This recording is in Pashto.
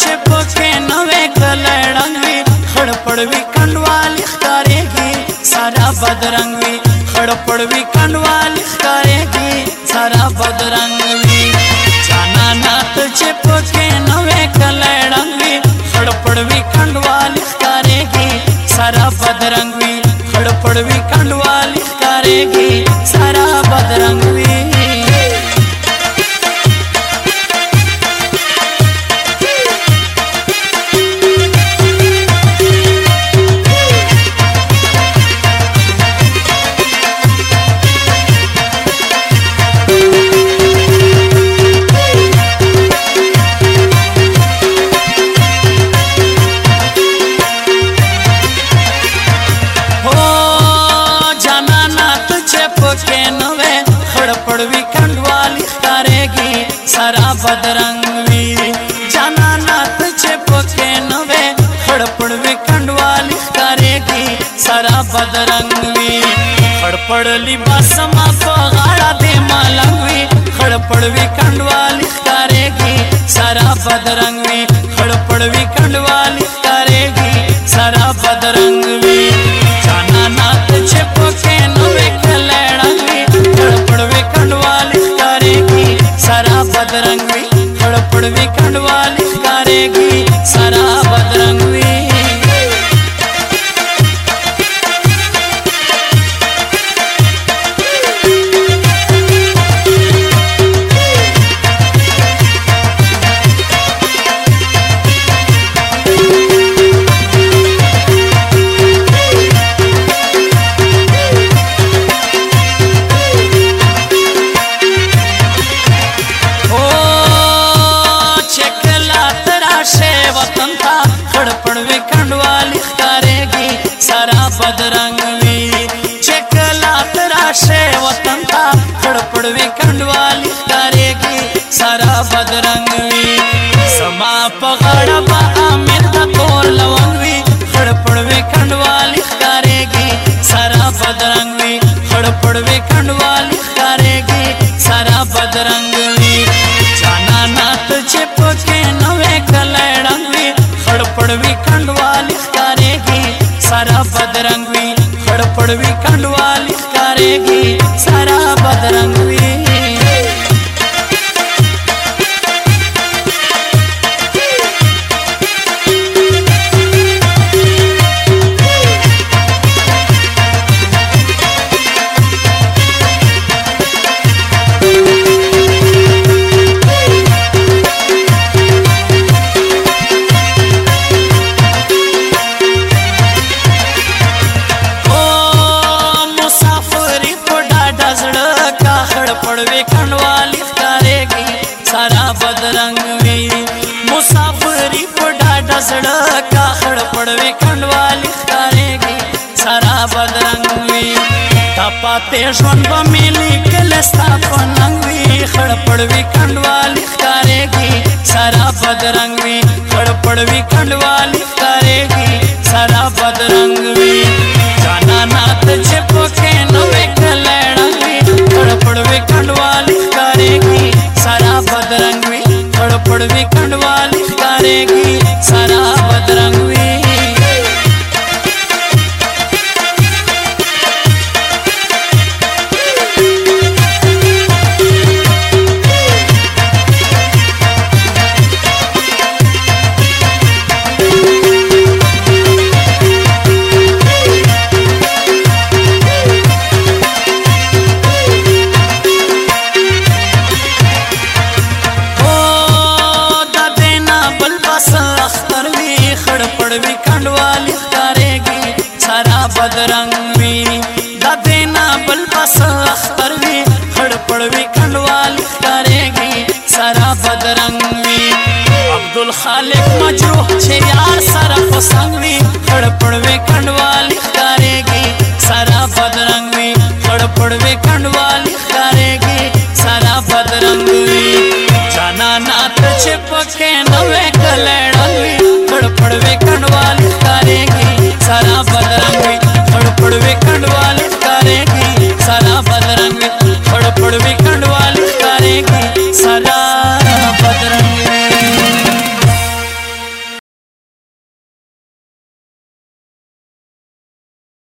چې پکې نوې کله رنگوي خړ پړوي کڼوالي ښکارېږي سارا بدرنګوي خړ پړوي کڼوالي ښکارېږي سارا بدرنګوي جانا نات چې پکې نوې کله رنگوي خړ پړوي کڼوالي ښکارېږي سارا بدرنګوي خړ پړوي کڼوالي ښکارېږي سارا بدرنګوي وکې نوې خړ پړوي کندوالي ښکارېږي سارا بدرنګ وي جانا نات چې پکې نوې خړ پړوي کندوالي ښکارېږي سارا بدرنګ وي خړ پړ لباس ما په غاړه دې مالنګ وي خړ پړوي کندوالي ښکارېږي سارا بدرنګ به کڼوالی ښکارېږي سارا بدرنګ وي چې کله ته راشه وطن ته خړپړ وي کڼوالی ښکارېږي سارا بدرنګ وي سما په غړه به امیر د کور لون وي خړپړ وي کڼوالی ښکارېږي سارا بدرنګ وي خړپړ وي کڼوالی ښکارېږي سارا بدرنګ وي بدرنگ وی خړ پړوي کڼوالی ښکارېږي سارا بدرنگ وی کوي مسافری په ډاډه زړه کا خړ پړوي کڼوالي ښکارېږي سارا بدرنګ وي تپاتې ژوند به مې لیکل ستا په ننګ وي خړ پړوي کڼوالي ښکارېږي سارا بدرنګ وي خړ پړوي کڼوالي ښکارېږي سارا بدرنګ وي छोड़ भी खंडवा करेगी सारा बदरंग وړوي کڼوال ښکارېږي سره بدرنګ وي عبدالخالق مجروح چې یار سره خسنګ وي خړپړوي کڼوال ښکارېږي سره بدرنګ وي خړپړوي کڼوال ښکارېږي سره بدرنګ وي جانا نات چې پکې